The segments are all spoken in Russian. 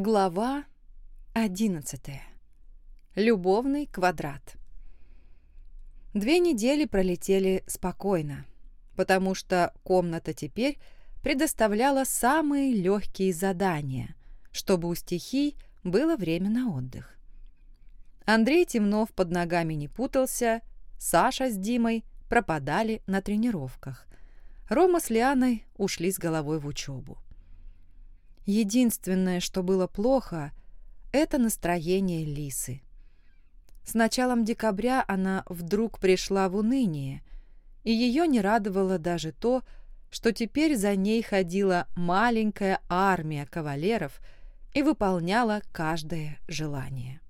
Глава одиннадцатая. Любовный квадрат. Две недели пролетели спокойно, потому что комната теперь предоставляла самые легкие задания, чтобы у стихий было время на отдых. Андрей Темнов под ногами не путался, Саша с Димой пропадали на тренировках. Рома с Лианой ушли с головой в учебу. Единственное, что было плохо, это настроение Лисы. С началом декабря она вдруг пришла в уныние, и ее не радовало даже то, что теперь за ней ходила маленькая армия кавалеров и выполняла каждое желание.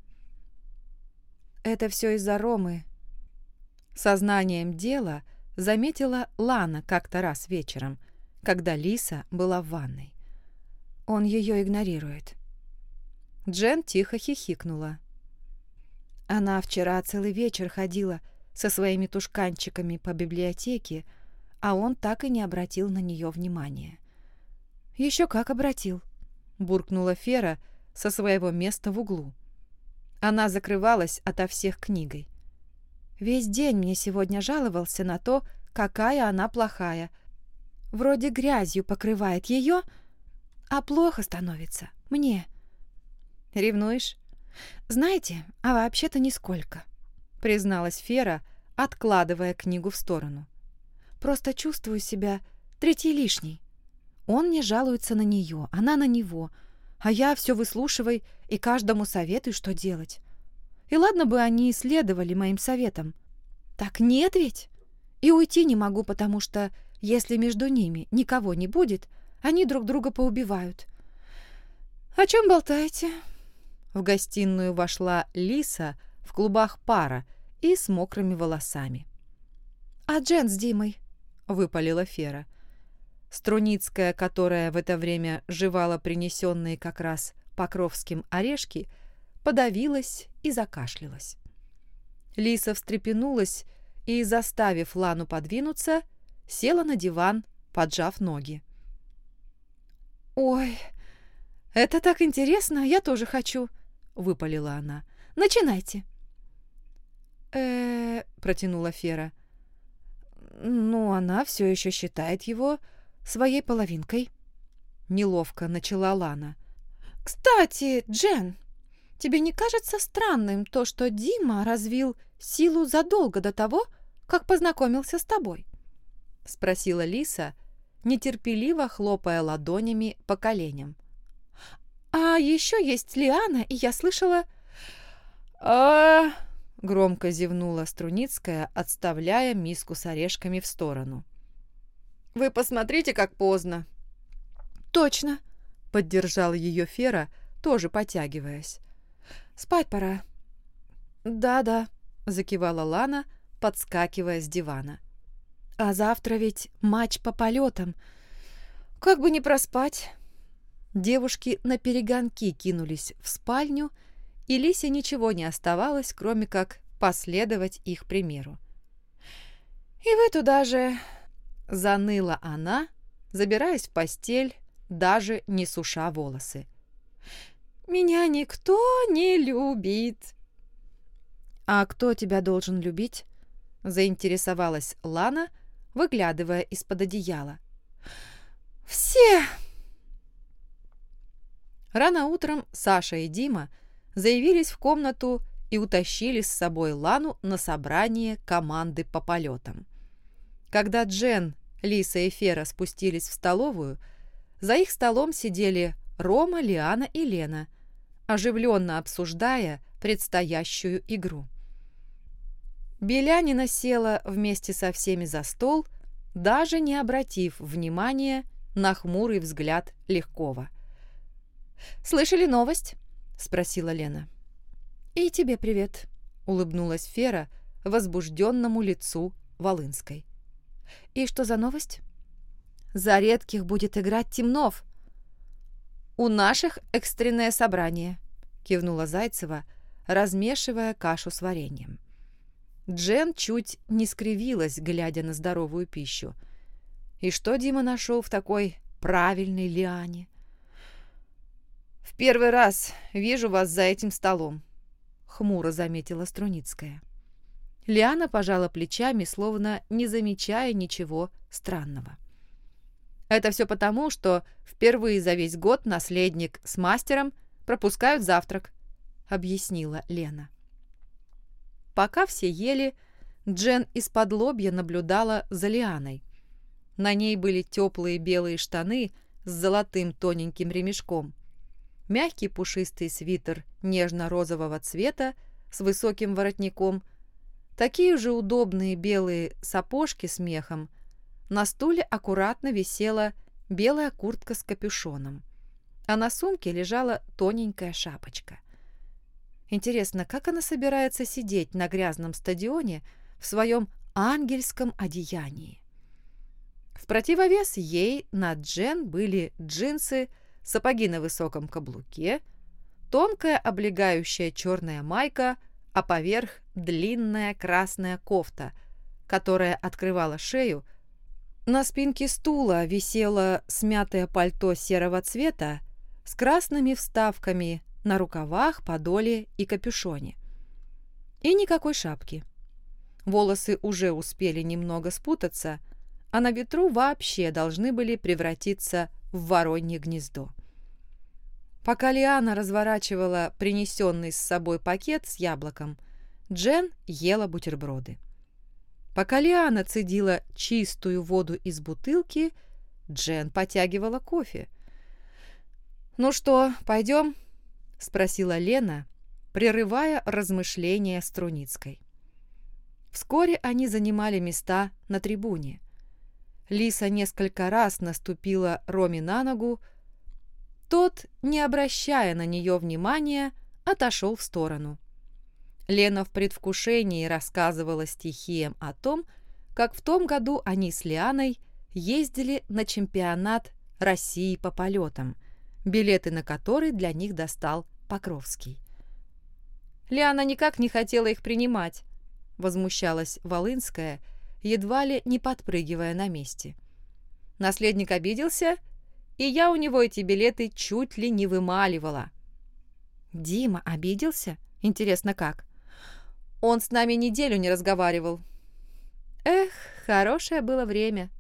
Это все из-за Ромы. Сознанием дела заметила Лана как-то раз вечером, когда Лиса была в ванной. Он ее игнорирует. Джен тихо хихикнула. Она вчера целый вечер ходила со своими тушканчиками по библиотеке, а он так и не обратил на нее внимания. «Еще как обратил», — буркнула Фера со своего места в углу. Она закрывалась ото всех книгой. Весь день мне сегодня жаловался на то, какая она плохая. Вроде грязью покрывает ее, а плохо становится мне. Ревнуешь? Знаете, а вообще-то нисколько, призналась Фера, откладывая книгу в сторону. Просто чувствую себя третьей лишней. Он не жалуется на нее, она на него, а я все выслушивай и каждому советую, что делать. И ладно бы они исследовали моим советом. Так нет ведь? И уйти не могу, потому что если между ними никого не будет, они друг друга поубивают. «О чем болтаете?» В гостиную вошла Лиса в клубах пара и с мокрыми волосами. «А Джен с Димой?» — выпалила Фера. Струницкая, которая в это время жевала принесенные как раз Покровским орешки, подавилась и закашлялась. Лиса встрепенулась и, заставив Лану подвинуться, села на диван, поджав ноги. «Ой, это так интересно, я тоже хочу», — выпалила она. «Начинайте». э протянула Фера. «Ну, она все еще считает его своей половинкой». Неловко начала Лана. «Кстати, Джен, тебе не кажется странным то, что Дима развил силу задолго до того, как познакомился с тобой?» Спросила Лиса, — нетерпеливо хлопая ладонями по коленям. «А еще есть Лиана, и я слышала...» а громко зевнула Струницкая, отставляя миску с орешками в сторону. «Вы посмотрите, как поздно!» «Точно!» — поддержал ее Фера, тоже потягиваясь. «Спать пора». «Да-да», — закивала Лана, подскакивая с дивана. А завтра ведь матч по полетам. Как бы не проспать. Девушки на перегонки кинулись в спальню, и Лисе ничего не оставалось, кроме как последовать их примеру. «И вы туда же...» — заныла она, забираясь в постель, даже не суша волосы. «Меня никто не любит». «А кто тебя должен любить?» — заинтересовалась Лана, выглядывая из-под одеяла. «Все!» Рано утром Саша и Дима заявились в комнату и утащили с собой Лану на собрание команды по полетам. Когда Джен, Лиса и Фера спустились в столовую, за их столом сидели Рома, Лиана и Лена, оживленно обсуждая предстоящую игру. Белянина села вместе со всеми за стол, даже не обратив внимания на хмурый взгляд Легкова. «Слышали новость?» — спросила Лена. «И тебе привет», — улыбнулась Фера возбужденному лицу Волынской. «И что за новость?» «За редких будет играть Темнов». «У наших экстренное собрание», — кивнула Зайцева, размешивая кашу с вареньем. Джен чуть не скривилась, глядя на здоровую пищу. И что Дима нашел в такой правильной лиане? первый раз вижу вас за этим столом», — хмуро заметила Струницкая. Лиана пожала плечами, словно не замечая ничего странного. «Это все потому, что впервые за весь год наследник с мастером пропускают завтрак», — объяснила Лена. Пока все ели, Джен из-под лобья наблюдала за Лианой. На ней были теплые белые штаны с золотым тоненьким ремешком, мягкий пушистый свитер нежно-розового цвета с высоким воротником — Такие же удобные белые сапожки с мехом. На стуле аккуратно висела белая куртка с капюшоном, а на сумке лежала тоненькая шапочка. Интересно, как она собирается сидеть на грязном стадионе в своем ангельском одеянии? В противовес ей на Джен были джинсы, сапоги на высоком каблуке, тонкая облегающая черная майка – а поверх длинная красная кофта, которая открывала шею. На спинке стула висело смятое пальто серого цвета с красными вставками на рукавах, подоле и капюшоне. И никакой шапки. Волосы уже успели немного спутаться, а на ветру вообще должны были превратиться в воронье гнездо. Пока Лиана разворачивала принесенный с собой пакет с яблоком, Джен ела бутерброды. Пока Лиана цедила чистую воду из бутылки, Джен потягивала кофе. «Ну что, пойдем?» — спросила Лена, прерывая размышления Струницкой. Вскоре они занимали места на трибуне. Лиса несколько раз наступила Роме на ногу, тот, не обращая на нее внимания, отошел в сторону. Лена в предвкушении рассказывала стихиям о том, как в том году они с Лианой ездили на чемпионат России по полетам, билеты на который для них достал Покровский. Лиана никак не хотела их принимать, возмущалась Волынская, едва ли не подпрыгивая на месте. Наследник обиделся и я у него эти билеты чуть ли не вымаливала. Дима обиделся? Интересно, как? Он с нами неделю не разговаривал. Эх, хорошее было время,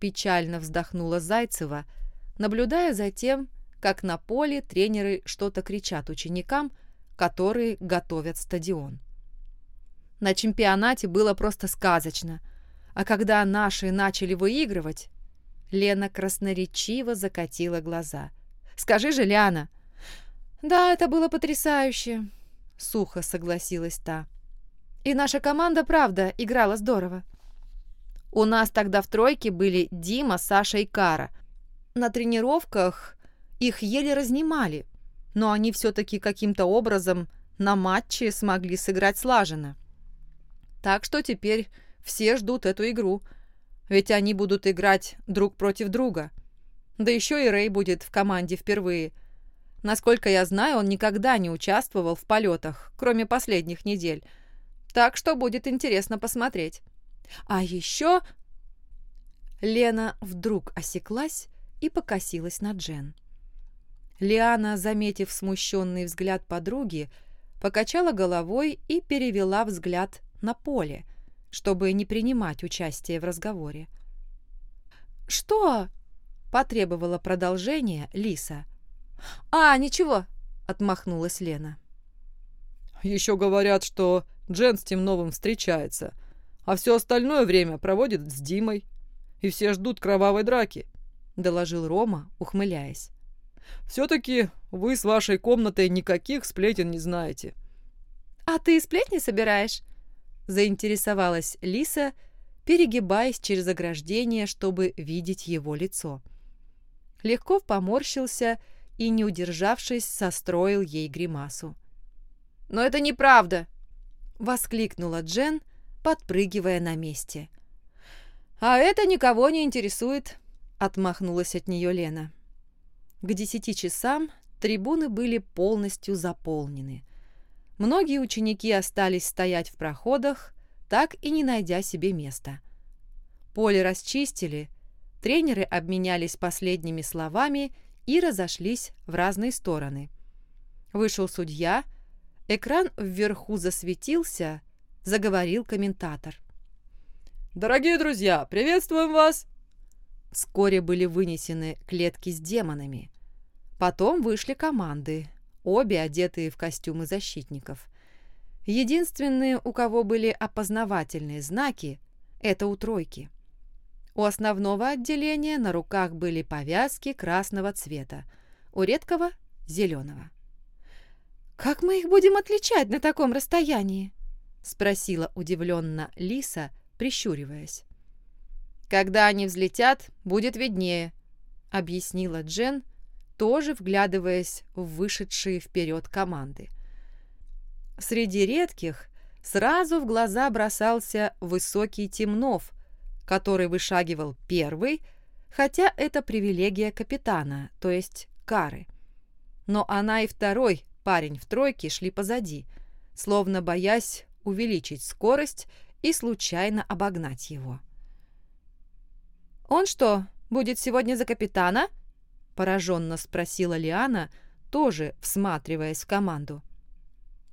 печально вздохнула Зайцева, наблюдая за тем, как на поле тренеры что-то кричат ученикам, которые готовят стадион. На чемпионате было просто сказочно, а когда наши начали выигрывать, Лена красноречиво закатила глаза. «Скажи же, Ляна!» «Да, это было потрясающе», — сухо согласилась та. «И наша команда, правда, играла здорово. У нас тогда в тройке были Дима, Саша и Кара. На тренировках их еле разнимали, но они все-таки каким-то образом на матче смогли сыграть слаженно. Так что теперь все ждут эту игру — ведь они будут играть друг против друга. Да еще и Рэй будет в команде впервые. Насколько я знаю, он никогда не участвовал в полетах, кроме последних недель. Так что будет интересно посмотреть. А еще... Лена вдруг осеклась и покосилась на Джен. Лиана, заметив смущенный взгляд подруги, покачала головой и перевела взгляд на поле, чтобы не принимать участие в разговоре. «Что?» — потребовала продолжение Лиса. «А, ничего», — отмахнулась Лена. «Еще говорят, что Джен с тем новым встречается, а все остальное время проводит с Димой, и все ждут кровавой драки», — доложил Рома, ухмыляясь. «Все-таки вы с вашей комнатой никаких сплетен не знаете». «А ты сплетни собираешь?» заинтересовалась Лиса, перегибаясь через ограждение, чтобы видеть его лицо. Легков поморщился и, не удержавшись, состроил ей гримасу. «Но это неправда!» — воскликнула Джен, подпрыгивая на месте. «А это никого не интересует», — отмахнулась от нее Лена. К десяти часам трибуны были полностью заполнены. Многие ученики остались стоять в проходах, так и не найдя себе места. Поле расчистили, тренеры обменялись последними словами и разошлись в разные стороны, Вышел судья, экран вверху засветился, заговорил комментатор. «Дорогие друзья, приветствуем вас!» Вскоре были вынесены клетки с демонами. Потом вышли команды, обе одетые в костюмы защитников. Единственные, у кого были опознавательные знаки, это у тройки. У основного отделения на руках были повязки красного цвета, у редкого – зеленого. «Как мы их будем отличать на таком расстоянии?» – спросила удивленно Лиса, прищуриваясь. «Когда они взлетят, будет виднее», — объяснила Джен, тоже вглядываясь в вышедшие вперед команды. Среди редких сразу в глаза бросался высокий Темнов, который вышагивал первый, хотя это привилегия капитана, то есть Кары. Но она и второй парень в тройке шли позади, словно боясь увеличить скорость и случайно обогнать его. «Он что, будет сегодня за капитана?» – пораженно спросила Лиана, тоже всматриваясь в команду.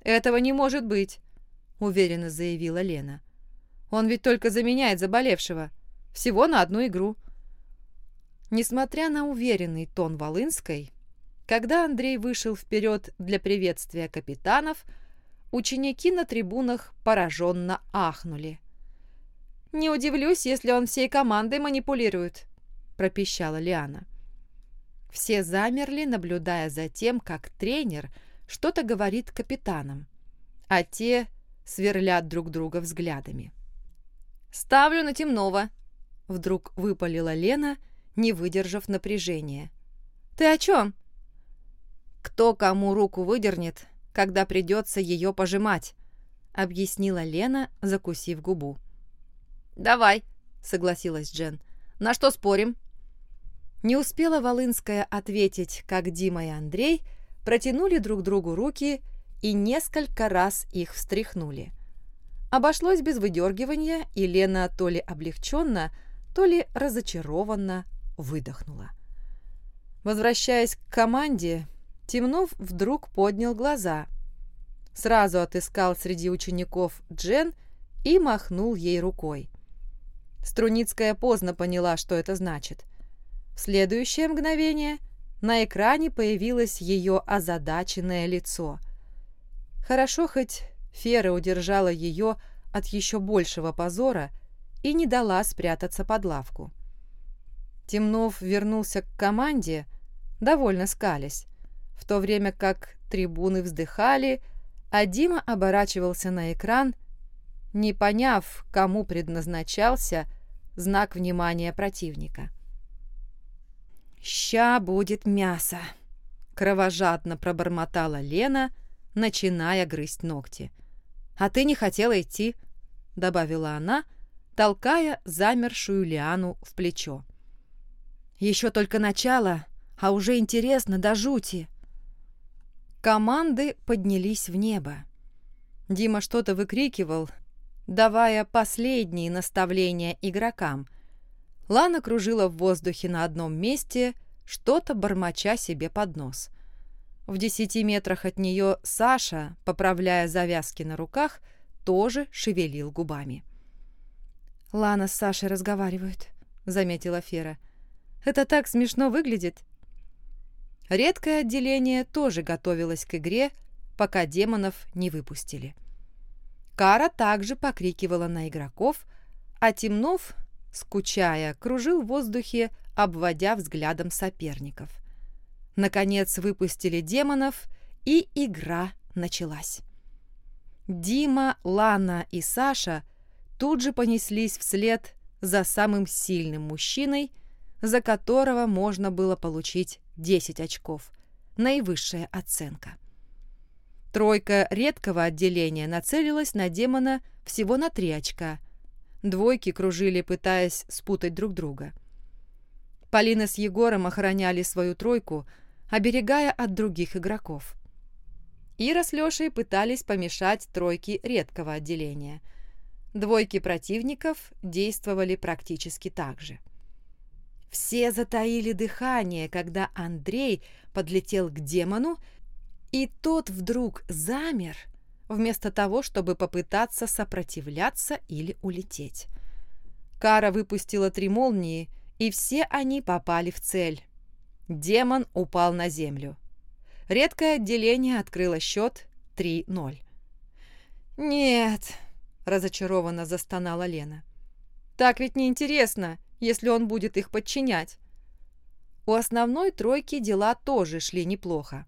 «Этого не может быть», – уверенно заявила Лена. «Он ведь только заменяет заболевшего. Всего на одну игру». Несмотря на уверенный тон Волынской, когда Андрей вышел вперед для приветствия капитанов, ученики на трибунах пораженно ахнули. «Не удивлюсь, если он всей командой манипулирует», – пропищала Лиана. Все замерли, наблюдая за тем, как тренер что-то говорит капитанам, а те сверлят друг друга взглядами. «Ставлю на темного», — вдруг выпалила Лена, не выдержав напряжения. «Ты о чем?» «Кто кому руку выдернет, когда придется ее пожимать», — объяснила Лена, закусив губу. «Давай», — согласилась Джен. «На что спорим?» Не успела Волынская ответить, как Дима и Андрей протянули друг другу руки и несколько раз их встряхнули. Обошлось без выдергивания, и Лена то ли облегченно, то ли разочарованно выдохнула. Возвращаясь к команде, Темнов вдруг поднял глаза. Сразу отыскал среди учеников Джен и махнул ей рукой. Струницкая поздно поняла, что это значит. Следующее мгновение на экране появилось ее озадаченное лицо. Хорошо хоть Фера удержала ее от еще большего позора и не дала спрятаться под лавку. Темнов вернулся к команде, довольно скались, в то время как трибуны вздыхали, а Дима оборачивался на экран, не поняв, кому предназначался знак внимания противника. «Ща будет мясо!» — кровожадно пробормотала Лена, начиная грызть ногти. «А ты не хотела идти?» — добавила она, толкая замершую Лиану в плечо. «Еще только начало, а уже интересно до жути!» Команды поднялись в небо. Дима что-то выкрикивал, давая последние наставления игрокам — Лана кружила в воздухе на одном месте, что-то бормоча себе под нос. В десяти метрах от нее Саша, поправляя завязки на руках, тоже шевелил губами. «Лана с Сашей разговаривают», — заметила Фера. «Это так смешно выглядит». Редкое отделение тоже готовилось к игре, пока демонов не выпустили. Кара также покрикивала на игроков, а Темнов скучая, кружил в воздухе, обводя взглядом соперников. Наконец выпустили демонов, и игра началась. Дима, Лана и Саша тут же понеслись вслед за самым сильным мужчиной, за которого можно было получить 10 очков, наивысшая оценка. Тройка редкого отделения нацелилась на демона всего на 3 очка – Двойки кружили, пытаясь спутать друг друга. Полина с Егором охраняли свою тройку, оберегая от других игроков. Ира с Лешей пытались помешать тройке редкого отделения. Двойки противников действовали практически так же. Все затаили дыхание, когда Андрей подлетел к демону И тот вдруг замер, вместо того, чтобы попытаться сопротивляться или улететь. Кара выпустила три молнии, и все они попали в цель. Демон упал на землю. Редкое отделение открыло счет 3-0. «Нет», — разочарованно застонала Лена. «Так ведь неинтересно, если он будет их подчинять». У основной тройки дела тоже шли неплохо.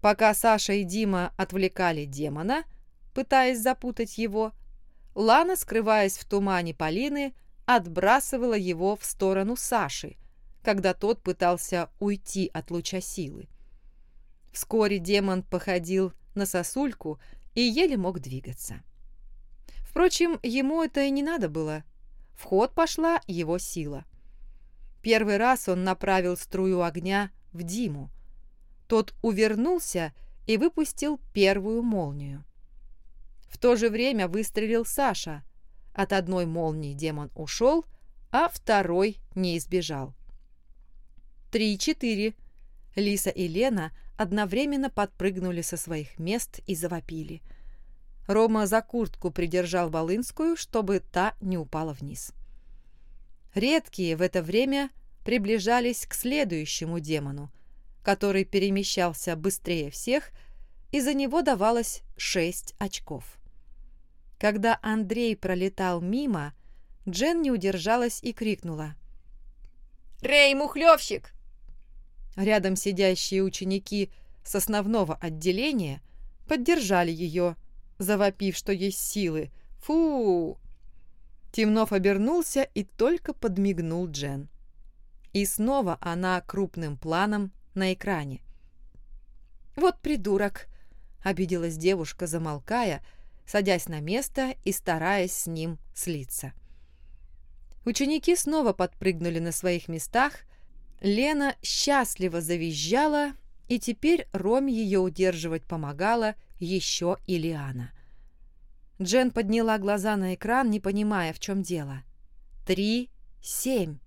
Пока Саша и Дима отвлекали демона, пытаясь запутать его, Лана, скрываясь в тумане Полины, отбрасывала его в сторону Саши, когда тот пытался уйти от луча силы. Вскоре демон походил на сосульку и еле мог двигаться. Впрочем, ему это и не надо было. В ход пошла его сила. Первый раз он направил струю огня в Диму. Тот увернулся и выпустил первую молнию. В то же время выстрелил Саша. От одной молнии демон ушел, а второй не избежал. Три-четыре. Лиса и Лена одновременно подпрыгнули со своих мест и завопили. Рома за куртку придержал Волынскую, чтобы та не упала вниз. Редкие в это время приближались к следующему демону, который перемещался быстрее всех, и за него давалось шесть очков. Когда Андрей пролетал мимо, Джен не удержалась и крикнула. «Рэй, мухлевщик! Рядом сидящие ученики с основного отделения поддержали ее, завопив, что есть силы. «Фу!» Темнов обернулся и только подмигнул Джен. И снова она крупным планом на экране. «Вот придурок!» — обиделась девушка, замолкая, садясь на место и стараясь с ним слиться. Ученики снова подпрыгнули на своих местах, Лена счастливо завизжала, и теперь Роме ее удерживать помогала еще и Лиана. Джен подняла глаза на экран, не понимая, в чем дело. «Три, семь».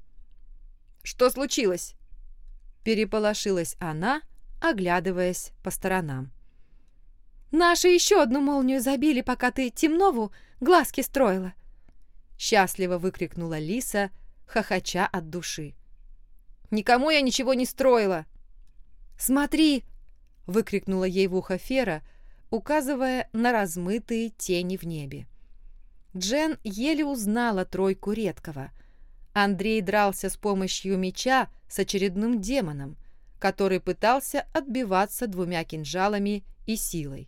«Что случилось?» Переполошилась она, оглядываясь по сторонам. «Наши еще одну молнию забили, пока ты Темнову глазки строила!» Счастливо выкрикнула Лиса, хохоча от души. Никому я ничего не строила!» «Смотри!» — выкрикнула ей в ухо Фера, указывая на размытые тени в небе. Джен еле узнала тройку редкого. Андрей дрался с помощью меча с очередным демоном, который пытался отбиваться двумя кинжалами и силой.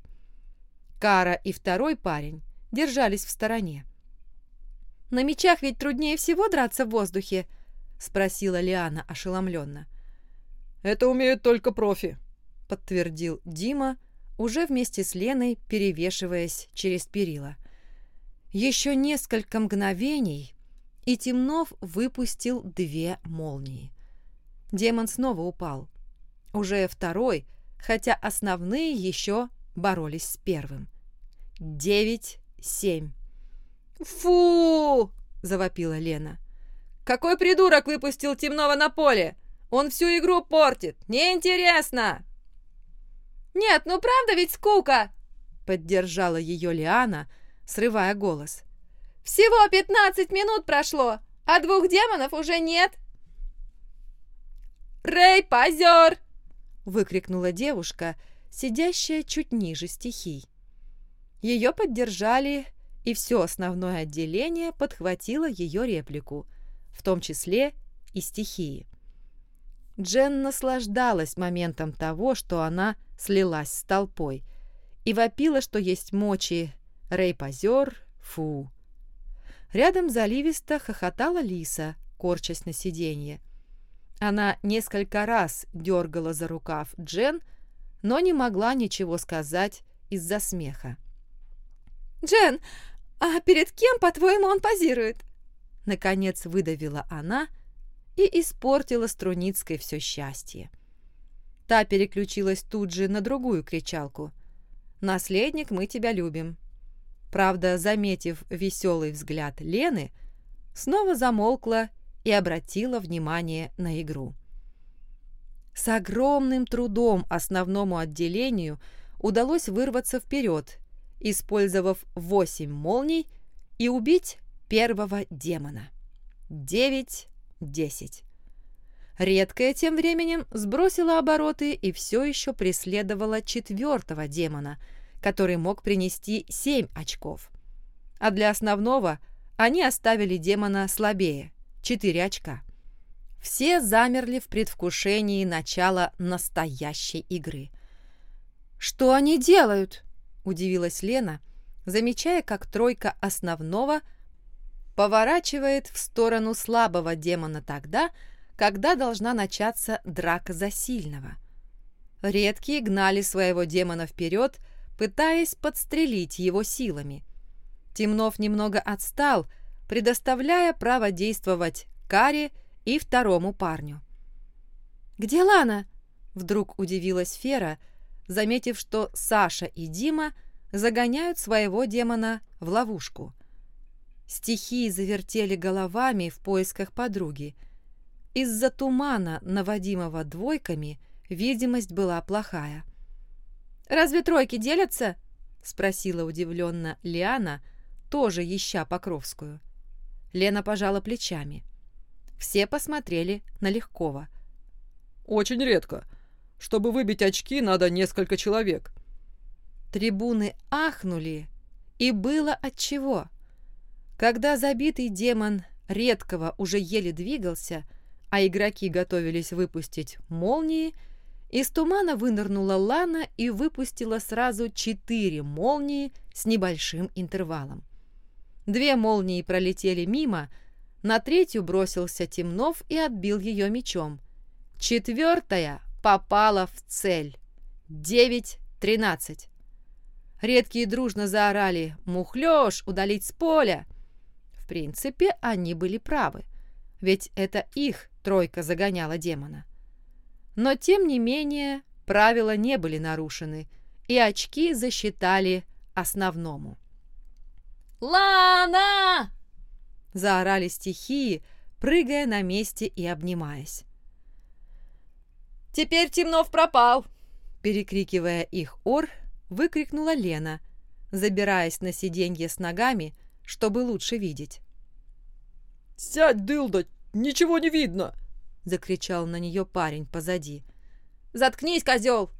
Кара и второй парень держались в стороне. «На мечах ведь труднее всего драться в воздухе», — спросила Лиана ошеломленно. «Это умеют только профи», — подтвердил Дима, уже вместе с Леной перевешиваясь через перила. Еще несколько мгновений, и Темнов выпустил две молнии. Демон снова упал. Уже второй, хотя основные еще боролись с первым. Девять, семь. «Фу!» — завопила Лена. Какой придурок выпустил темного на поле? Он всю игру портит. Неинтересно!» «Нет, ну правда ведь скука!» Поддержала ее Лиана, срывая голос. «Всего пятнадцать минут прошло, а двух демонов уже нет!» «Рэй, позер!» выкрикнула девушка, сидящая чуть ниже стихий. Ее поддержали, и все основное отделение подхватило ее реплику, в том числе и стихии. Джен наслаждалась моментом того, что она слилась с толпой, и вопила, что есть мочи «Рэй-позер, фу». Рядом заливисто хохотала Лиса, корчась на сиденье. Она несколько раз дергала за рукав Джен, но не могла ничего сказать из-за смеха. «Джен, а перед кем, по-твоему, он позирует?» Наконец выдавила она и испортила Струницкой все счастье. Та переключилась тут же на другую кричалку. «Наследник, мы тебя любим». Правда, заметив веселый взгляд Лены, снова замолкла и обратила внимание на игру. С огромным трудом основному отделению удалось вырваться вперед, использовав восемь молний и убить первого демона. Девять-десять. Редкая тем временем сбросила обороты и все еще преследовала четвертого демона, который мог принести семь очков. А для основного они оставили демона слабее – четыре очка. Все замерли в предвкушении начала настоящей игры. «Что они делают?» – удивилась Лена, замечая, как тройка основного поворачивает в сторону слабого демона тогда, когда должна начаться драка за сильного. Редкие гнали своего демона вперед, пытаясь подстрелить его силами. Темнов немного отстал, предоставляя право действовать Каре и второму парню. «Где Лана?» — вдруг удивилась Фера, заметив, что Саша и Дима загоняют своего демона в ловушку. Стихии завертели головами в поисках подруги — из-за тумана, наводимого двойками, видимость была плохая. «Разве тройки делятся?» — спросила удивленно Лиана, тоже ища Покровскую. Лена пожала плечами. Все посмотрели на Легкова. «Очень редко. Чтобы выбить очки, надо несколько человек». Трибуны ахнули, и было отчего. Когда забитый демон редкого уже еле двигался, а игроки готовились выпустить молнии, из тумана вынырнула Лана и выпустила сразу четыре молнии с небольшим интервалом. Две молнии пролетели мимо, на третью бросился Темнов и отбил ее мечом. Четвертая попала в цель. Девять-тринадцать. Редкие дружно заорали «Мухлёж! Удалить с поля!» В принципе, они были правы, ведь это их тройка загоняла демона. Но, тем не менее, правила не были нарушены, и очки засчитали основному. «Лана!» – заорали стихии, прыгая на месте и обнимаясь. «Теперь Темнов пропал!» Перекрикивая их ор, выкрикнула Лена, забираясь на сиденье с ногами, чтобы лучше видеть. «Сядь, дылда, Ничего не видно!» — закричал на нее парень позади. «Заткнись, козел!»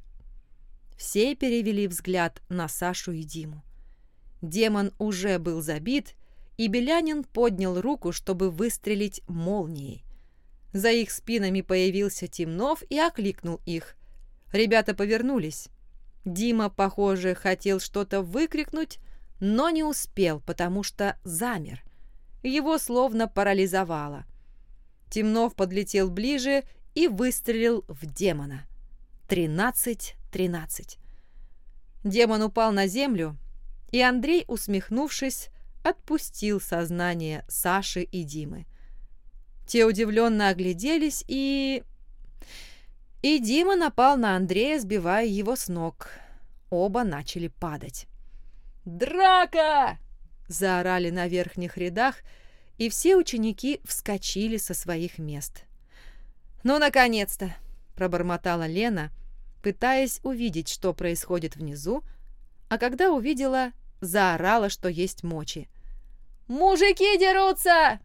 Все перевели взгляд на Сашу и Диму. Демон уже был забит, и Белянин поднял руку, чтобы выстрелить молнией. За их спинами появился Темнов и окликнул их. Ребята повернулись. Дима, похоже, хотел что-то выкрикнуть, но не успел, потому что замер. Его словно парализовало. Темнов подлетел ближе и выстрелил в демона. Тринадцать-тринадцать. Демон упал на землю, и Андрей, усмехнувшись, отпустил сознание Саши и Димы. Те удивленно огляделись, и... И Дима напал на Андрея, сбивая его с ног. Оба начали падать. «Драка!» — заорали на верхних рядах, и все ученики вскочили со своих мест. «Ну, наконец-то!» – пробормотала Лена, пытаясь увидеть, что происходит внизу, а когда увидела, заорала, что есть мочи. «Мужики дерутся!»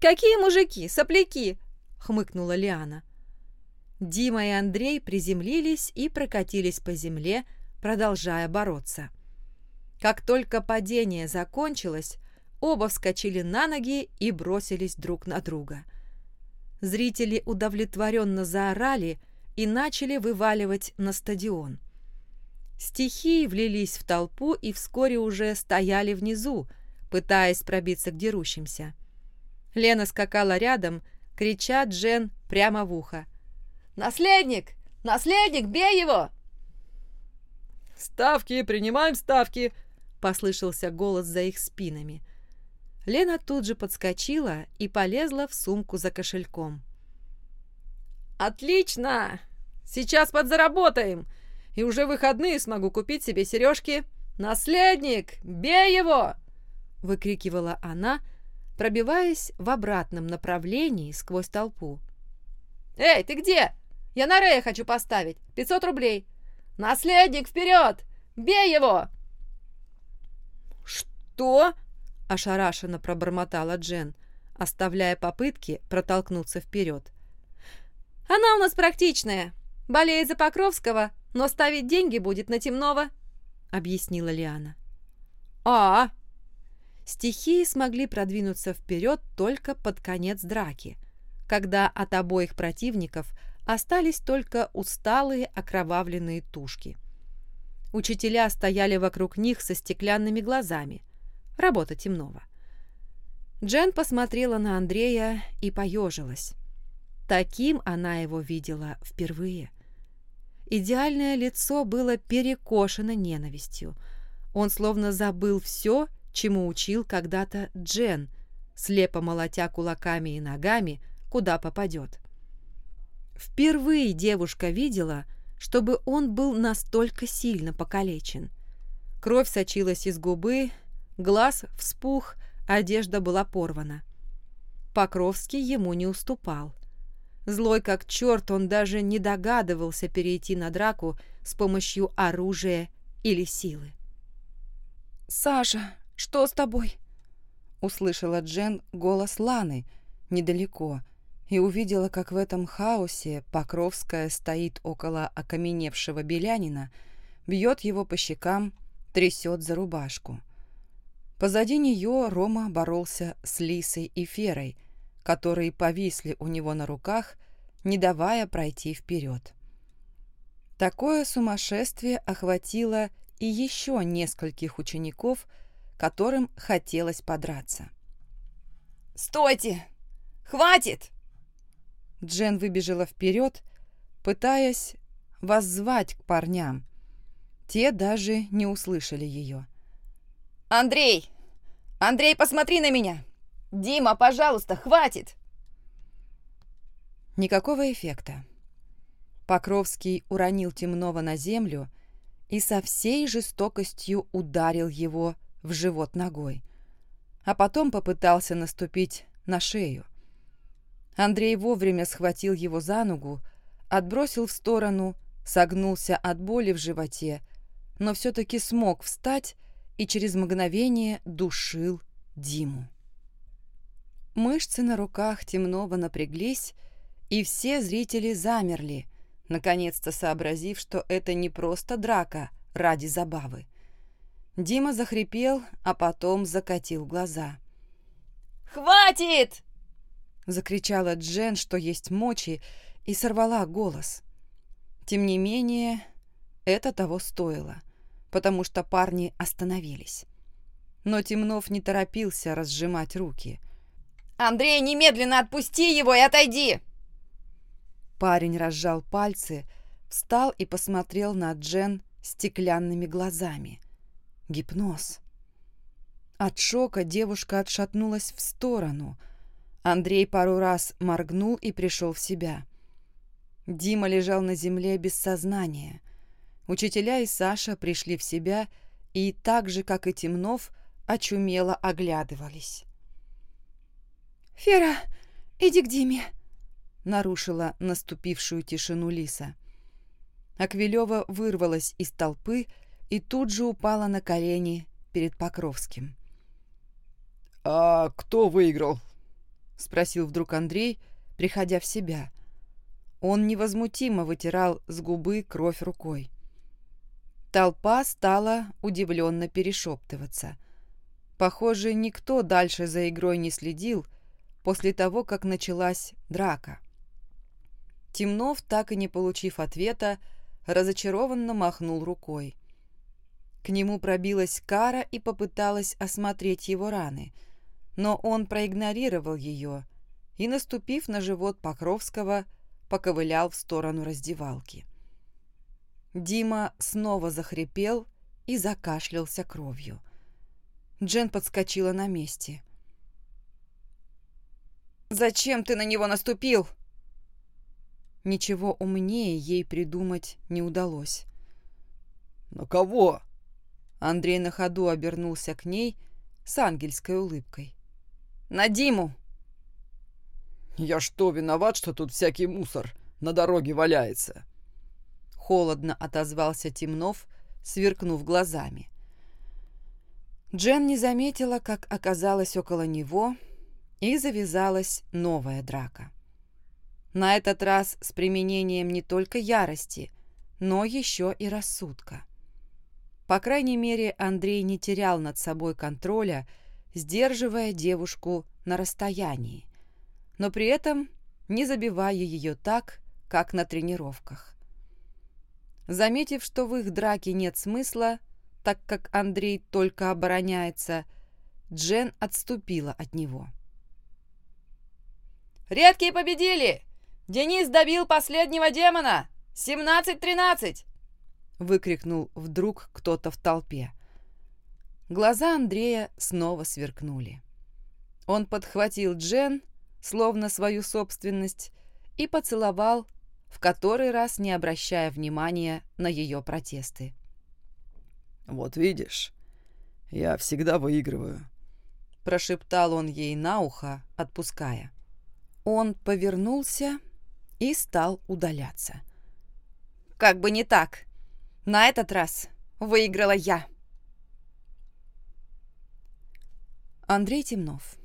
«Какие мужики? Сопляки!» — хмыкнула Лиана. Дима и Андрей приземлились и прокатились по земле, продолжая бороться. Как только падение закончилось, Оба вскочили на ноги и бросились друг на друга. Зрители удовлетворенно заорали и начали вываливать на стадион. Стихии влились в толпу и вскоре уже стояли внизу, пытаясь пробиться к дерущимся. Лена скакала рядом, крича Джен прямо в ухо. «Наследник! Наследник, бей его!» «Ставки! Принимаем ставки!» — послышался голос за их спинами. Лена тут же подскочила и полезла в сумку за кошельком. «Отлично! Сейчас подзаработаем, и уже выходные смогу купить себе сережки. Наследник, бей его!» выкрикивала она, пробиваясь в обратном направлении сквозь толпу. «Эй, ты где?» Я на Рея хочу поставить. 500 рублей. Наследник, вперед! Бей его!» «Что?» – ошарашенно пробормотала Джен, оставляя попытки протолкнуться вперед. «Она у нас практичная. Болеет за Покровского, но ставить деньги будет на темного», — объяснила Лиана. «А, стихии смогли продвинуться вперед только под конец драки, когда от обоих противников остались только усталые окровавленные тушки. Учителя стояли вокруг них со стеклянными глазами. Работа темного. Джен посмотрела на Андрея и поежилась. Таким она его видела впервые. Идеальное лицо было перекошено ненавистью. Он словно забыл все чему учил когда-то Джен, слепо молотя кулаками и ногами, куда попадет. Впервые девушка видела, чтобы он был настолько сильно покалечен. Кровь сочилась из губы, глаз вспух, одежда была порвана. Покровский ему не уступал. Злой как черт, он даже не догадывался перейти на драку с помощью оружия или силы. «Саша, что с тобой?» Услышала Джен голос Ланы недалеко и увидела, как в этом хаосе Покровская стоит около окаменевшего белянина, бьет его по щекам, трясет за рубашку. Позади нее Рома боролся с Лисой и Ферой, которые повисли у него на руках, не давая пройти вперед. Такое сумасшествие охватило и еще нескольких учеников, которым хотелось подраться. «Стойте! Хватит!» Джен выбежала вперед, пытаясь воззвать к парням. Те даже не услышали ее. «Андрей! Андрей, посмотри на меня! Дима, пожалуйста, хватит!» Никакого эффекта. Покровский уронил темного на землю и со всей жестокостью ударил его в живот ногой, а потом попытался наступить на шею. Андрей вовремя схватил его за ногу, отбросил в сторону, согнулся от боли в животе, но все-таки смог встать и через мгновение душил Диму. Мышцы на руках темного напряглись, и все зрители замерли, наконец-то сообразив, что это не просто драка ради забавы. Дима захрипел, а потом закатил глаза. «Хватит!» — закричала Джен, что есть мочи, и сорвала голос. Тем не менее, это того стоило, потому что парни остановились. Но Темнов не торопился разжимать руки. «Андрей, немедленно отпусти его и отойди!» Парень разжал пальцы, встал и посмотрел на Джен стеклянными глазами. Гипноз. От шока девушка отшатнулась в сторону. Андрей пару раз моргнул и пришел в себя. Дима лежал на земле без сознания. Учителя и Саша пришли в себя и, так же, как и Темнов, очумело оглядывались. «Фера, иди к Диме», — нарушила наступившую тишину Лиса. Аквилева вырвалась из толпы и тут же упала на колени перед Покровским. «А кто выиграл?» — спросил вдруг Андрей, приходя в себя. Он невозмутимо вытирал с губы кровь рукой. Толпа стала удивленно перешептываться. Похоже, никто дальше за игрой не следил после того, как началась драка. Темнов, так и не получив ответа, разочарованно махнул рукой. К нему пробилась Кара и попыталась осмотреть его раны, но он проигнорировал ее и, наступив на живот Покровского, поковылял в сторону раздевалки. Дима снова захрипел и закашлялся кровью. Джен подскочила на месте. «Зачем ты на него наступил?» Ничего умнее ей придумать не удалось. «На кого?» Андрей на ходу обернулся к ней с ангельской улыбкой. «На Диму!» «Я что, виноват, что тут всякий мусор на дороге валяется?» Холодно отозвался Темнов, сверкнув глазами. Джен не заметила, как оказалась около него, и завязалась новая драка. На этот раз с применением не только ярости, но еще и рассудка. По крайней мере, Андрей не терял над собой контроля, сдерживая девушку на расстоянии, но при этом не забивая ее так, как на тренировках. Заметив, что в их драке нет смысла, так как Андрей только обороняется, Джен отступила от него. «Редкие победили! Денис добил последнего демона! 17-13!» выкрикнул вдруг кто-то в толпе. Глаза Андрея снова сверкнули. Он подхватил Джен, словно свою собственность, и поцеловал, в который раз не обращая внимания на ее протесты. «Вот видишь, я всегда выигрываю», — прошептал он ей на ухо, отпуская. Он повернулся и стал удаляться. «Как бы не так. На этот раз выиграла я». Андрей Темнов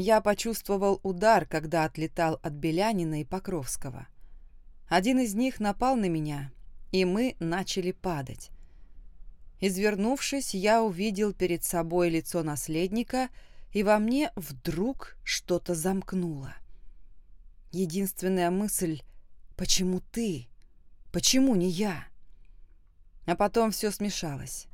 Я почувствовал удар, когда отлетал от Белянина и Покровского. Один из них напал на меня, и мы начали падать. Извернувшись, я увидел перед собой лицо наследника, и во мне вдруг что-то замкнуло. Единственная мысль — почему ты? Почему не я? А потом все смешалось.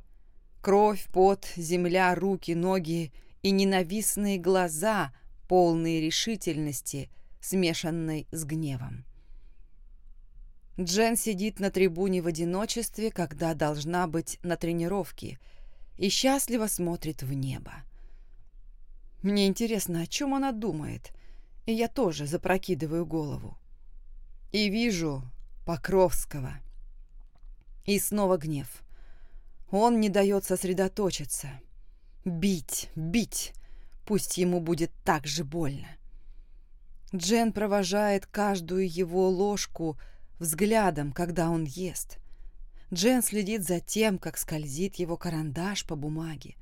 Кровь, пот, земля, руки, ноги и ненавистные глаза, полные решительности, смешанной с гневом. Джен сидит на трибуне в одиночестве, когда должна быть на тренировке, и счастливо смотрит в небо. Мне интересно, о чем она думает, и я тоже запрокидываю голову. И вижу Покровского. И снова гнев. Он не дает сосредоточиться. Бить, бить, пусть ему будет так же больно. Джен провожает каждую его ложку, взглядом, когда он ест. Джен следит за тем, как скользит его карандаш по бумаге.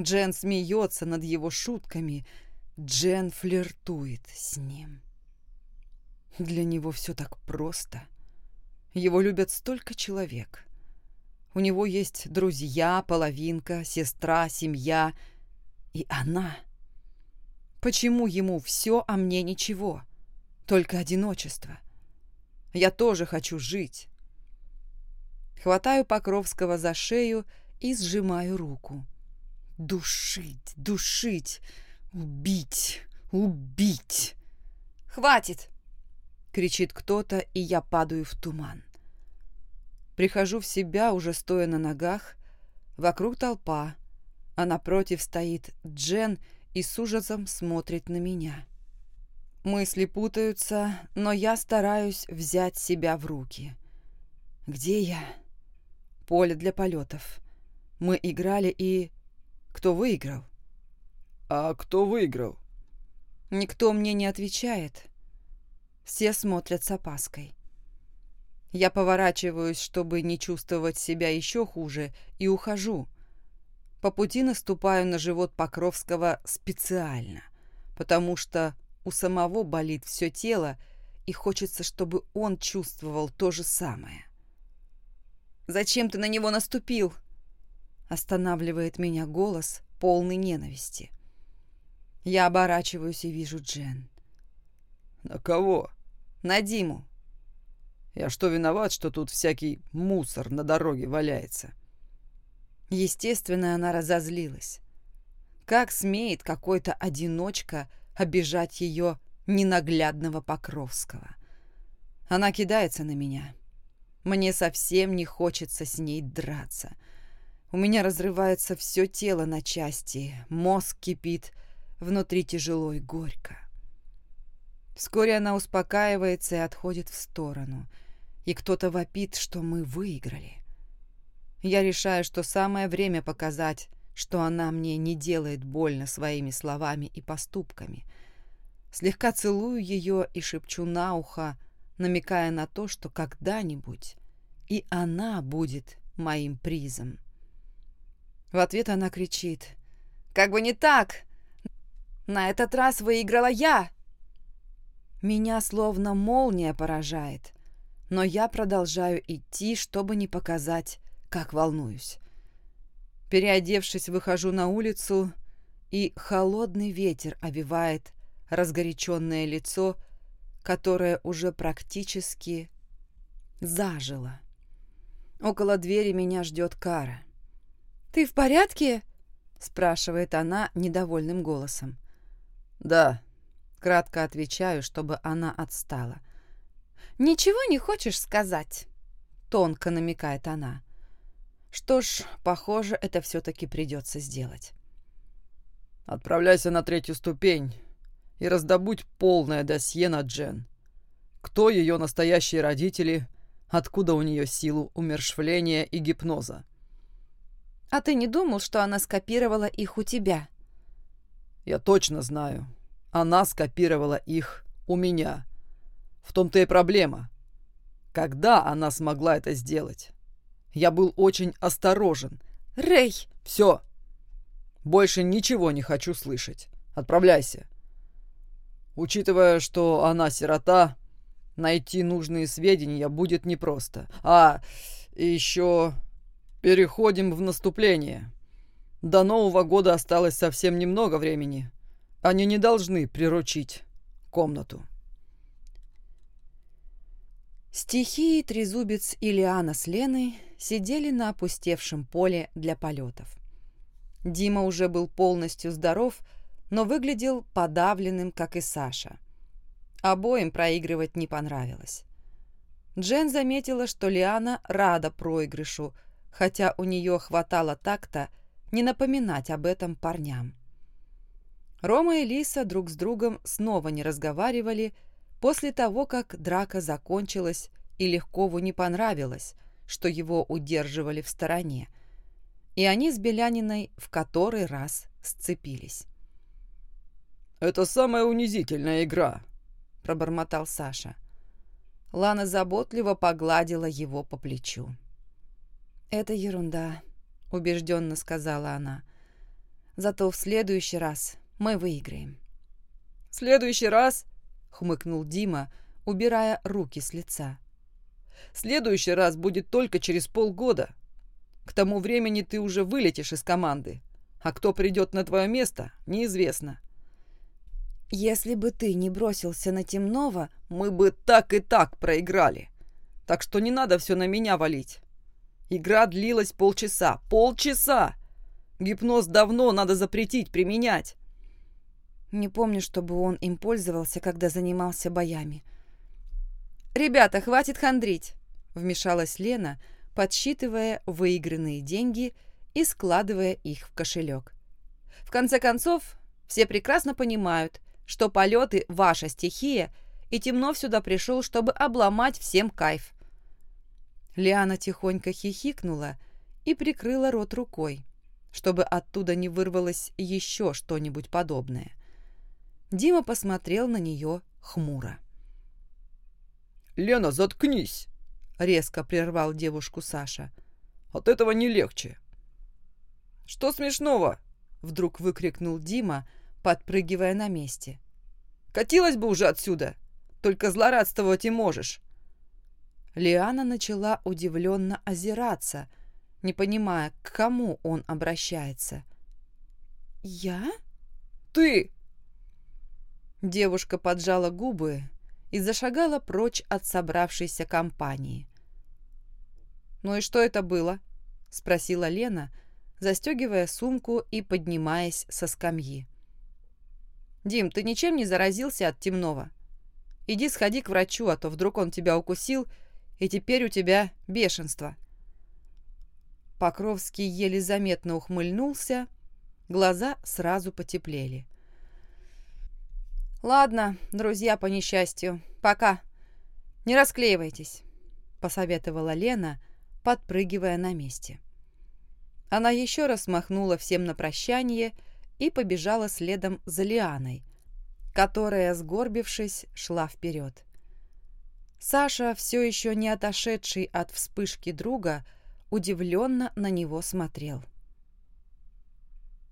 Джен смеется над его шутками. Джен флиртует с ним. Для него все так просто. Его любят столько человек. У него есть друзья, половинка, сестра, семья. И она. Почему ему все, а мне ничего? Только одиночество. Я тоже хочу жить. Хватаю Покровского за шею и сжимаю руку. Душить, душить, убить, убить. «Хватит!» — кричит кто-то, и я падаю в туман. Прихожу в себя, уже стоя на ногах. Вокруг толпа, а напротив стоит Джен и с ужасом смотрит на меня. Мысли путаются, но я стараюсь взять себя в руки. Где я? Поле для полетов. Мы играли и... Кто выиграл? А кто выиграл? Никто мне не отвечает. Все смотрят с опаской. Я поворачиваюсь, чтобы не чувствовать себя еще хуже, и ухожу. По пути наступаю на живот Покровского специально, потому что у самого болит все тело, и хочется, чтобы он чувствовал то же самое. «Зачем ты на него наступил?» Останавливает меня голос, полный ненависти. Я оборачиваюсь и вижу Джен. «На кого?» «На Диму». «Я что, виноват, что тут всякий мусор на дороге валяется?» Естественно, она разозлилась. Как смеет какой-то одиночка обижать ее ненаглядного Покровского. Она кидается на меня. Мне совсем не хочется с ней драться. У меня разрывается все тело на части, мозг кипит, внутри тяжело и горько. Вскоре она успокаивается и отходит в сторону, и кто-то вопит, что мы выиграли. Я решаю, что самое время показать, что она мне не делает больно своими словами и поступками. Слегка целую ее и шепчу на ухо, намекая на то, что когда-нибудь и она будет моим призом. В ответ она кричит. «Как бы не так! На этот раз выиграла я!» Меня словно молния поражает, но я продолжаю идти, чтобы не показать, как волнуюсь. Переодевшись, выхожу на улицу, и холодный ветер овивает разгоряченное лицо, которое уже практически зажило. Около двери меня ждет Кара. «Ты в порядке?» — спрашивает она недовольным голосом. «Да», — кратко отвечаю, чтобы она отстала. «Ничего не хочешь сказать?» — тонко намекает она. Что ж, похоже, это все-таки придется сделать. «Отправляйся на третью ступень и раздобудь полное досье на Джен. Кто ее настоящие родители, откуда у нее силу умершвления и гипноза. А ты не думал, что она скопировала их у тебя? Я точно знаю. Она скопировала их у меня. В том-то и проблема. Когда она смогла это сделать? Я был очень осторожен. Рэй! Все. Больше ничего не хочу слышать. Отправляйся. Учитывая, что она сирота, найти нужные сведения будет непросто. А еще переходим в наступление. До Нового года осталось совсем немного времени. Они не должны приручить комнату. Стихии Трезубец и Лиана с Леной сидели на опустевшем поле для полетов. Дима уже был полностью здоров, но выглядел подавленным, как и Саша. Обоим проигрывать не понравилось. Джен заметила, что Лиана рада проигрышу, хотя у нее хватало такта не напоминать об этом парням. Рома и Лиса друг с другом снова не разговаривали после того, как драка закончилась и Легкову не понравилось, что его удерживали в стороне, и они с Беляниной в который раз сцепились. «Это самая унизительная игра», — пробормотал Саша. Лана заботливо погладила его по плечу. «Это ерунда», — убежденно сказала она. «Зато в следующий раз мы выиграем». «В следующий раз?» — хмыкнул Дима, убирая руки с лица. «В следующий раз будет только через полгода. К тому времени ты уже вылетишь из команды, а кто придет на твое место, неизвестно». «Если бы ты не бросился на темного, мы бы так и так проиграли. Так что не надо все на меня валить. Игра длилась полчаса. Полчаса! Гипноз давно надо запретить, применять. Не помню, чтобы он им пользовался, когда занимался боями. «Ребята, хватит хандрить!» — вмешалась Лена, подсчитывая выигранные деньги и складывая их в кошелек. «В конце концов, все прекрасно понимают, что полеты — ваша стихия, и темно сюда пришел, чтобы обломать всем кайф. Лиана тихонько хихикнула и прикрыла рот рукой, чтобы оттуда не вырвалось еще что-нибудь подобное. Дима посмотрел на нее хмуро. «Лена, заткнись!» — резко прервал девушку Саша. «От этого не легче». «Что смешного?» — вдруг выкрикнул Дима, подпрыгивая на месте. «Катилась бы уже отсюда! Только злорадствовать и можешь!» Лиана начала удивленно озираться, не понимая, к кому он обращается. «Я?» «Ты!» Девушка поджала губы и зашагала прочь от собравшейся компании. «Ну и что это было?» — спросила Лена, застегивая сумку и поднимаясь со скамьи. «Дим, ты ничем не заразился от темного? Иди сходи к врачу, а то вдруг он тебя укусил и теперь у тебя бешенство». Покровский еле заметно ухмыльнулся, глаза сразу потеплели. «Ладно, друзья по несчастью, пока. Не расклеивайтесь», — посоветовала Лена, подпрыгивая на месте. Она еще раз махнула всем на прощание и побежала следом за Лианой, которая, сгорбившись, шла вперед. Саша, все еще не отошедший от вспышки друга, удивленно на него смотрел.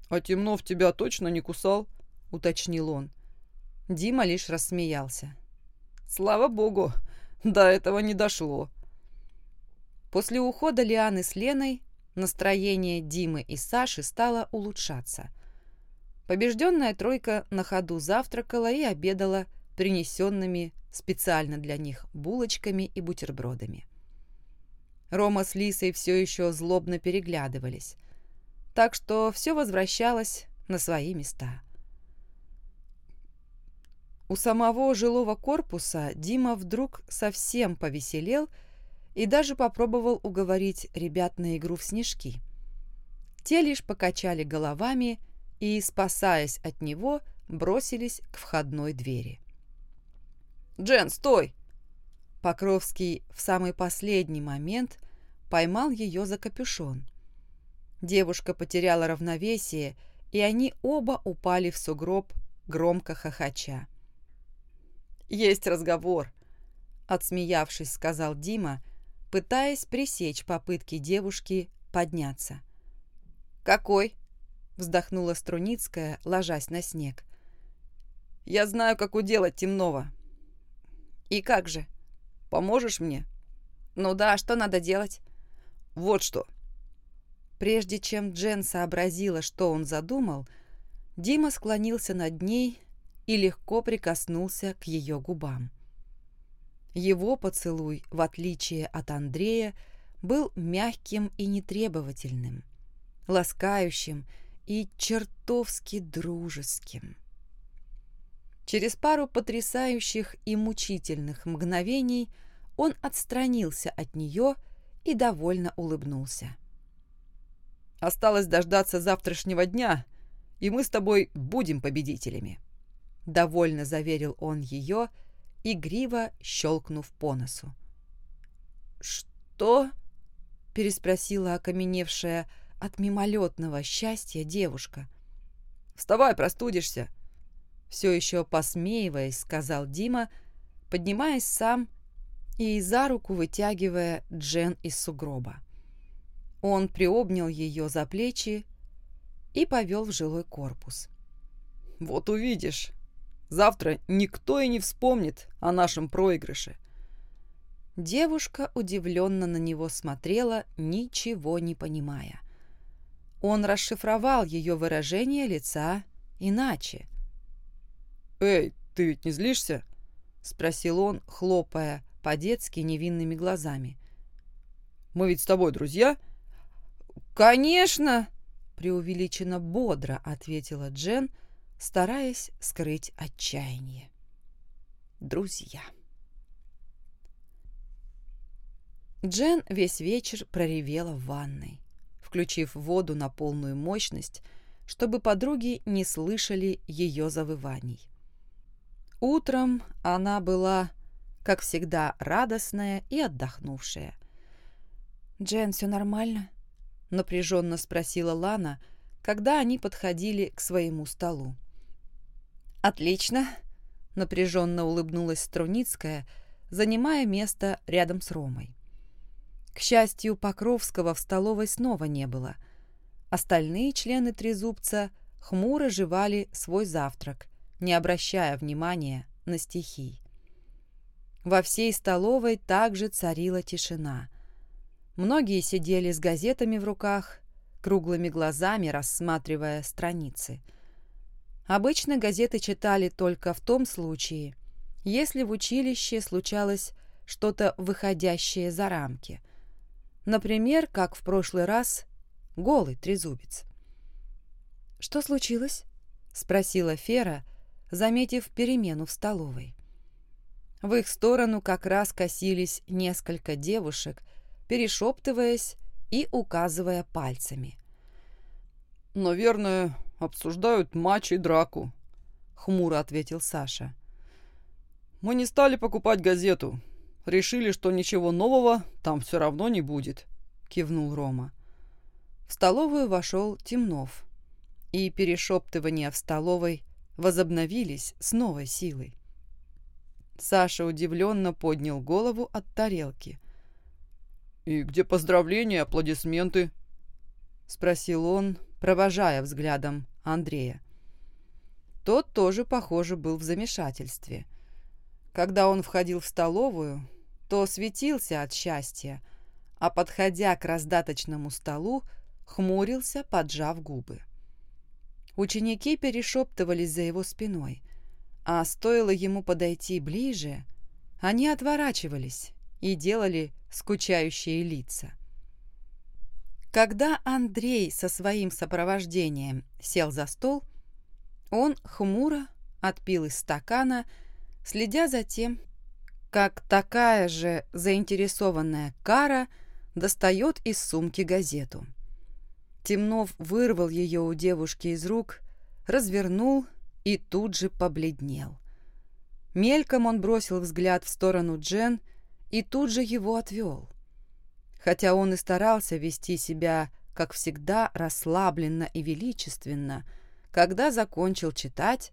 «А Темнов тебя точно не кусал?» — уточнил он. Дима лишь рассмеялся. «Слава богу, до этого не дошло». После ухода Лианы с Леной настроение Димы и Саши стало улучшаться. Побежденная тройка на ходу завтракала и обедала принесенными специально для них булочками и бутербродами. Рома с Лисой все еще злобно переглядывались, так что все возвращалось на свои места. У самого жилого корпуса Дима вдруг совсем повеселел и даже попробовал уговорить ребят на игру в снежки. Те лишь покачали головами и, спасаясь от него, бросились к входной двери. «Джен, стой!» Покровский в самый последний момент поймал ее за капюшон. Девушка потеряла равновесие, и они оба упали в сугроб, громко хохоча. «Есть разговор», — отсмеявшись, сказал Дима, пытаясь пресечь попытки девушки подняться. «Какой?» — вздохнула Струницкая, ложась на снег. «Я знаю, как уделать темного». «И как же? Поможешь мне?» «Ну да, что надо делать?» «Вот что». Прежде чем Джен сообразила, что он задумал, Дима склонился над ней и легко прикоснулся к ее губам. Его поцелуй, в отличие от Андрея, был мягким и нетребовательным, ласкающим и чертовски дружеским. Через пару потрясающих и мучительных мгновений он отстранился от нее и довольно улыбнулся. «Осталось дождаться завтрашнего дня, и мы с тобой будем победителями», — довольно заверил он ее, игриво щелкнув по носу. «Что?» — переспросила окаменевшая от мимолетного счастья девушка. «Вставай, простудишься!» Все еще посмеиваясь, сказал Дима, поднимаясь сам и за руку вытягивая Джен из сугроба. Он приобнял ее за плечи и повел в жилой корпус. «Вот увидишь, завтра никто и не вспомнит о нашем проигрыше». Девушка удивленно на него смотрела, ничего не понимая. Он расшифровал ее выражение лица иначе. «Эй, ты ведь не злишься?» — спросил он, хлопая по-детски невинными глазами. «Мы ведь с тобой друзья?» «Конечно!» — преувеличенно бодро ответила Джен, стараясь скрыть отчаяние. «Друзья!» Джен весь вечер проревела в ванной включив воду на полную мощность, чтобы подруги не слышали ее завываний. Утром она была, как всегда, радостная и отдохнувшая. «Джен, все нормально?» — напряженно спросила Лана, когда они подходили к своему столу. «Отлично!» — напряженно улыбнулась Струницкая, занимая место рядом с Ромой. К счастью, Покровского в столовой снова не было. Остальные члены Трезубца хмуро жевали свой завтрак, не обращая внимания на стихи. Во всей столовой также царила тишина. Многие сидели с газетами в руках, круглыми глазами рассматривая страницы. Обычно газеты читали только в том случае, если в училище случалось что-то выходящее за рамки – Например, как в прошлый раз, голый трезубец. «Что случилось?» — спросила Фера, заметив перемену в столовой. В их сторону как раз косились несколько девушек, перешептываясь и указывая пальцами. «Наверное, обсуждают матч и драку», — хмуро ответил Саша. «Мы не стали покупать газету. Решили, что ничего нового там все равно не будет», — кивнул Рома. В столовую вошел Темнов, и перешептывания в столовой возобновились с новой силой. Саша удивленно поднял голову от тарелки. «И где поздравления, аплодисменты?» — спросил он, провожая взглядом Андрея. Тот тоже, похоже, был в замешательстве. Когда он входил в столовую, то светился от счастья, а, подходя к раздаточному столу, хмурился, поджав губы. Ученики перешептывались за его спиной, а стоило ему подойти ближе, они отворачивались и делали скучающие лица. Когда Андрей со своим сопровождением сел за стол, он хмуро отпил из стакана, следя за тем, как такая же заинтересованная Кара достает из сумки газету. Темнов вырвал ее у девушки из рук, развернул и тут же побледнел. Мельком он бросил взгляд в сторону Джен и тут же его отвел. Хотя он и старался вести себя, как всегда, расслабленно и величественно, когда закончил читать,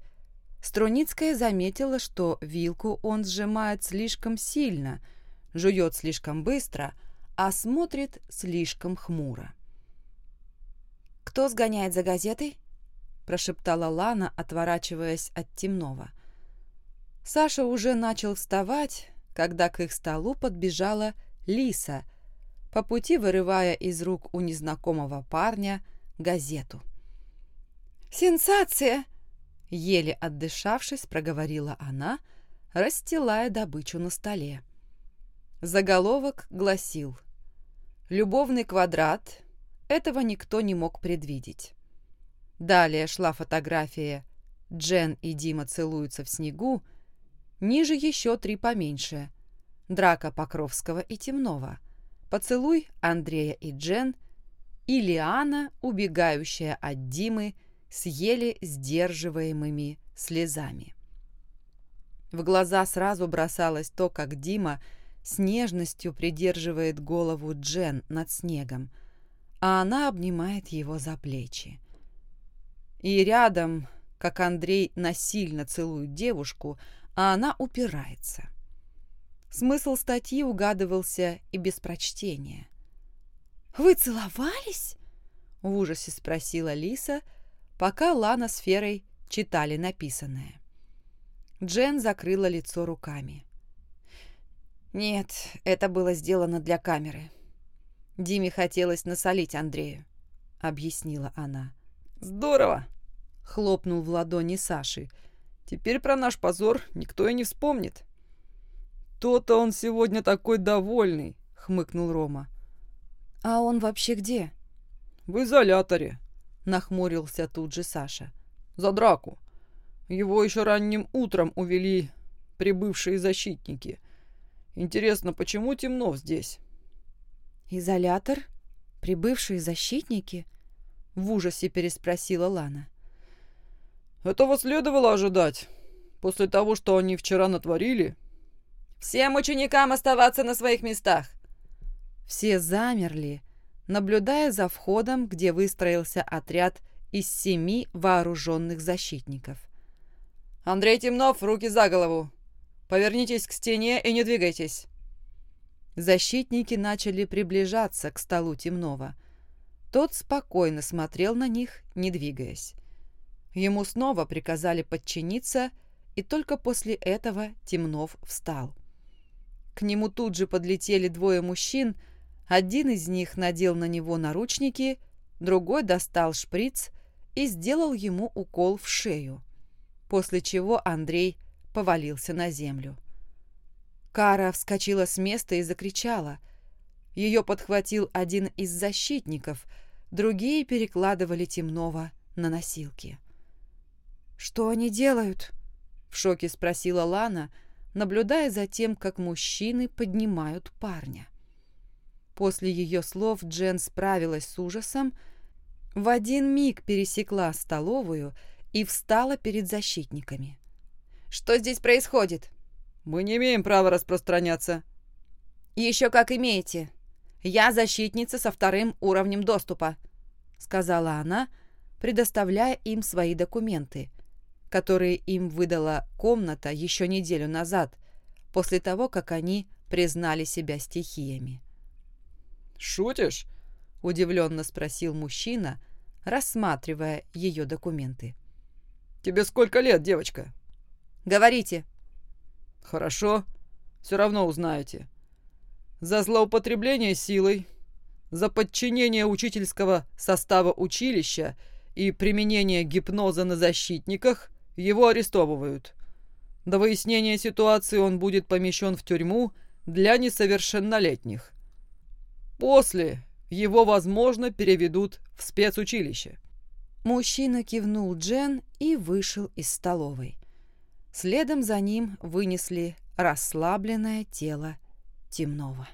Струницкая заметила, что вилку он сжимает слишком сильно, жует слишком быстро, а смотрит слишком хмуро. «Кто сгоняет за газетой?» – прошептала Лана, отворачиваясь от темного. Саша уже начал вставать, когда к их столу подбежала Лиса, по пути вырывая из рук у незнакомого парня газету. «Сенсация!» Еле отдышавшись, проговорила она, расстилая добычу на столе. Заголовок гласил «Любовный квадрат. Этого никто не мог предвидеть». Далее шла фотография «Джен и Дима целуются в снегу», ниже еще три поменьше «Драка Покровского и Темнова», «Поцелуй Андрея и Джен» и Лиана, убегающая от Димы с еле сдерживаемыми слезами. В глаза сразу бросалось то, как Дима с нежностью придерживает голову Джен над снегом, а она обнимает его за плечи. И рядом, как Андрей насильно целует девушку, а она упирается. Смысл статьи угадывался и без прочтения. «Вы целовались?» — в ужасе спросила Лиса, — пока Лана с Ферой читали написанное. Джен закрыла лицо руками. «Нет, это было сделано для камеры. Диме хотелось насолить Андрею», — объяснила она. «Здорово!» — хлопнул в ладони Саши. «Теперь про наш позор никто и не вспомнит». «То-то он сегодня такой довольный», — хмыкнул Рома. «А он вообще где?» «В изоляторе», — нахмурился тут же Саша. «За драку. Его еще ранним утром увели прибывшие защитники. Интересно, почему Темнов здесь?» «Изолятор? Прибывшие защитники?» — в ужасе переспросила Лана. «Этого следовало ожидать. После того, что они вчера натворили...» «Всем ученикам оставаться на своих местах!» Все замерли, — наблюдая за входом, где выстроился отряд из семи вооруженных защитников. «Андрей Темнов, руки за голову! Повернитесь к стене и не двигайтесь!» Защитники начали приближаться к столу Темнова. Тот спокойно смотрел на них, не двигаясь. Ему снова приказали подчиниться, и только после этого Темнов встал. К нему тут же подлетели двое мужчин — один из них надел на него наручники, другой достал шприц и сделал ему укол в шею, после чего Андрей повалился на землю. Кара вскочила с места и закричала. Ее подхватил один из защитников, другие перекладывали темного на носилки. «Что они делают?» — в шоке спросила Лана, наблюдая за тем, как мужчины поднимают парня. После ее слов Джен справилась с ужасом, в один миг пересекла столовую и встала перед защитниками. «Что здесь происходит?» «Мы не имеем права распространяться». «Еще как имеете. Я защитница со вторым уровнем доступа», — сказала она, предоставляя им свои документы, которые им выдала комната еще неделю назад, после того, как они признали себя стихиями. «Шутишь?» – удивленно спросил мужчина, рассматривая ее документы. «Тебе сколько лет, девочка?» «Говорите». «Хорошо, все равно узнаете. За злоупотребление силой, за подчинение учительского состава училища и применение гипноза на защитниках его арестовывают. До выяснения ситуации он будет помещен в тюрьму для несовершеннолетних. После его, возможно, переведут в спецучилище. Мужчина кивнул Джен и вышел из столовой. Следом за ним вынесли расслабленное тело темного.